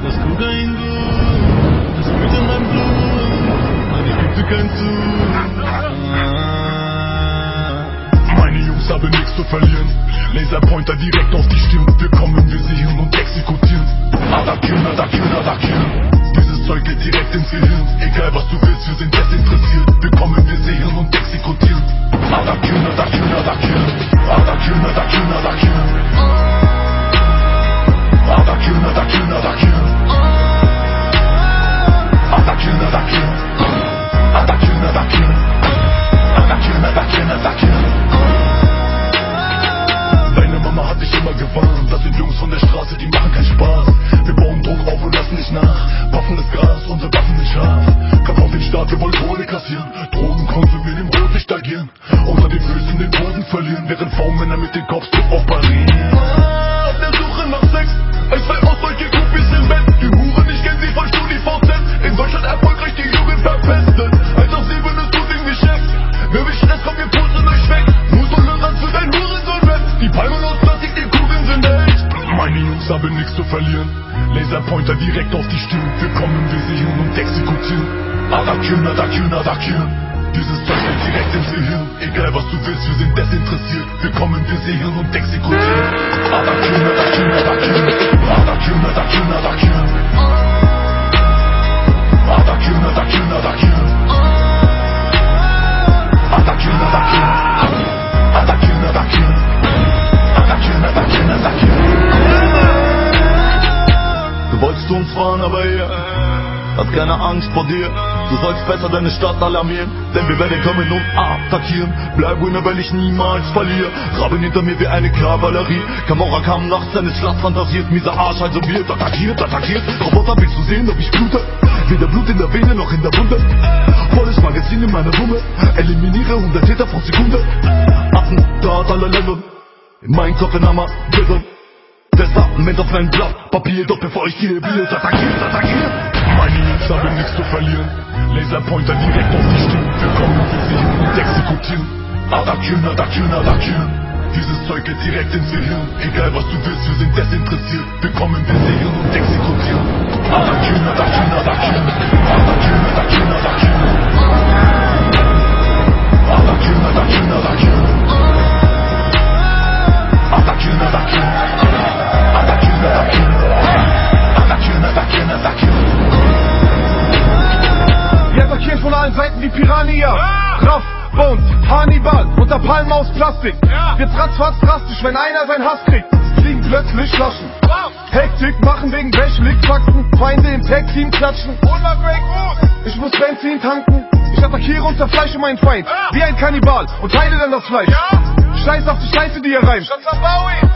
Das Kuga in Blut, das Blut in meinem Blut, meine Güte kein Zug. Meine Jungs haben nichts zu verlieren. Laserpointer direkt auf die Stirn. Wir kommen, wir sehen und exekutieren. Ah, attackieren, attackieren, attackieren. Dieses Zeug geht direkt ins Gehirn. Egal was du willst, wir sind desinteressiert. Wir kommen, wir sehen und exekutieren. Ah, attackieren, attackieren, attackieren. Nicht nach. Waffen das Gas, unsere Waffen sind scharf. Kampf auf den Staat, wir wollen Kohle kassieren. Drogen konsumieren, im Rotlicht agieren. Unter den Füßen den Boden verlieren, während V-Männer mit den Kopfdruck aufparieren. Auf der Suche nach Sex, ein, zwei aus solche Laserpointer direkt auf die Stirn. Wir kommen, wir sehen und exekutieren. Attackieren, attackieren, attackieren. Dieses Zeug geht direkt ins Gehirn. Egal was du willst, wir sind desinteressiert. Wir kommen, wir sehen und exekutieren. Attackieren, attackieren. Attackieren, attackieren, attackieren. Attackieren, aber ihr hast keine Angst vor dir. Du sollst besser deine Stadt alarmieren, denn wir werden kommen und attackieren. Bleib Winner, weil ich niemals verliere. Raben hinter mir wie eine Kavallerie. Kamora kam nachts, seine Schlacht fantasiert. Mieser Arsch, also wird attackiert, attackiert. Roboter, willst du sehen, ob ich blute? Weder Blut in der Vene noch in der Wunde. Volles Magazin in meiner Wumme. Eliminiere 100 Täter pro Sekunde. Attentat aller Länder. In meinem Kopf ein Hammer. Testament auf mein Blatt Papier, doch bevor ich gehe, wird attackiert, attackiert. Meine Jungs haben nichts zu verlieren. Laserpointer direkt auf die Stirn. Wir kommen, wir sehen und exekutieren. Attackieren, attackieren, attackieren. Dieses Zeug geht direkt ins Gehirn. Egal was du willst, wir sind desinteressiert. Wir kommen, wir sehen und exekutieren. Attackieren, attackieren. Wie Piranha. Raff, Bones, Hannibal, unter Palmen aus Plastik. Wird ratzfatz drastisch, wenn einer sein Hass kriegt. Es Fliegen plötzlich Flaschen. Hektik machen wegen Wäschlickfaxen. Feinde im Tag-Team klatschen. Ich muss Benzin tanken. Ich attackiere und zerfleische meinen Feind. Wie ein Kannibal und teile dann das Fleisch. Scheiß auf die Scheiße, die ihr reimt.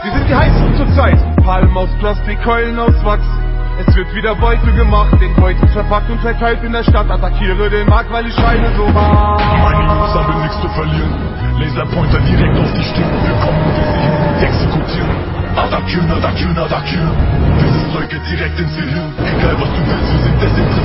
Wir sind die heißesten zur Zeit. Palmen aus Plastik, Keulen aus Wachs. Es wird wieder Beute gemacht, den Beute verpackt und verteilt in der Stadt. Attackiere den Markt, weil ich schreie so Meine Jungs haben nichts zu verlieren. Laserpointer direkt auf die Stirn. Wir kommen, wir sehen und exekutieren. Attackieren, attackieren, attackieren. Dieses Zeug geht direkt ins Gehirn. Egal was du willst, wir sind desinteressiert.